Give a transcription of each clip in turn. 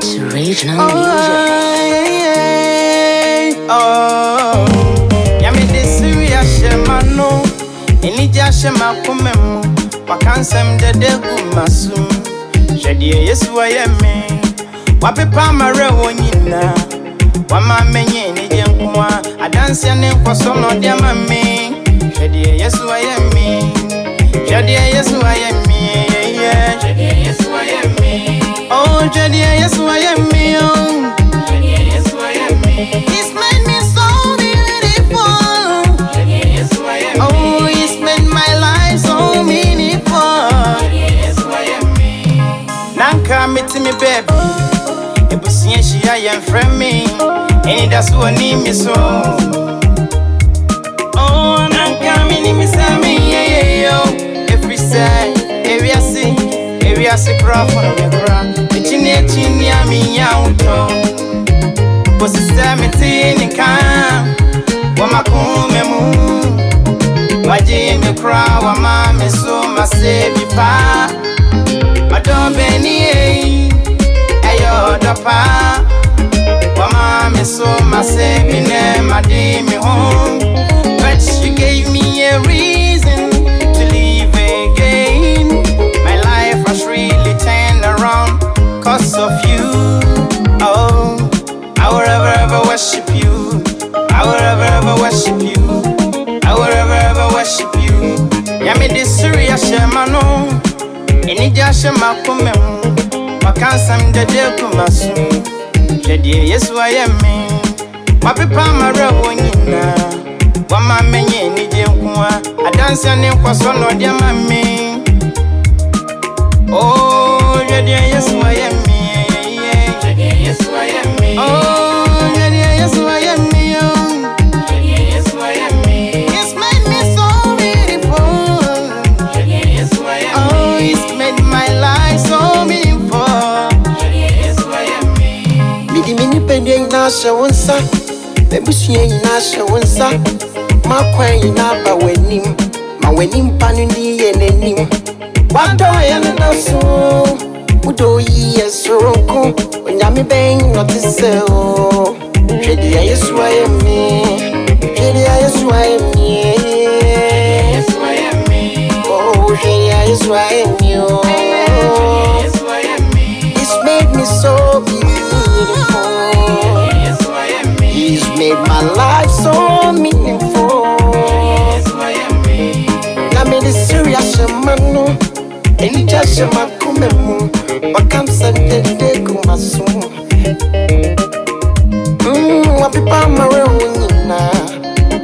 to regional Oh, music. yeah, yeah. Oh, Yami de Syria Shemano, Enija Shema Kumemu, Wakansem de Degu Masum, Shadi Yesu Ayemi, Wapipa Mare Wonyina, Wama Menye Nijankwa, Adansia Nenkoso no Diamami, Shadi Yesu Yesu me to me, baby. It was seeing she I am from me, and that's who I need me so. Oh, and I'm coming in me, Sammy, yeah, yeah, yo. Every side, every I see, every I see, proper, and the crowd. It's in the chin, yeah, me, yeah, yeah. Was it seventeen in camp? Wama kume mu Majimi kwa wama mesuma sebi pa Madombe niye Dopa Wama me so mase bi ne madi me home But she gave me a reason to live again My life has really turned around Cause of you Oh I will ever ever worship you. I will ever ever worship you. I will ever ever worship you. Yami de Syria Shemano. Enija Shema Kumem. kansam dede kuma so hwɛdeɛ yesu ayɛ me. Wapepa amarɛ wɔ nyinaa wama menye anigye nko a adanseɛ ne nkɔsɔ na ɔde ama me. Mini pende nyinaa hyɛ wo nsa. M'abusua nyinaa hyɛ wo nsa m'akwan nyinaa ba w'anim ma w'anim pa no ndi yɛ n'anim wadɔ yɛ no da so wodɔ yi yɛ soronko onyame bɛn nɔte sɛ o hwɛ deɛ yesu ayɛ me? Hwɛ deɛ yesu ayɛ me? Oh, hwɛ deɛ yesu enichashe makume mu wakamsandede kumasu mm, wapipa mawe wunyina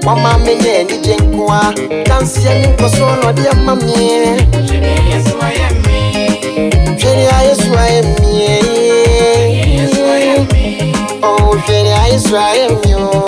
wamamenye enije nkoa kansiɛ ne nkɔso na ɔde ama meɛ hwɛre a yesu ayɛ mie hwɛre a yesu ayɛ mie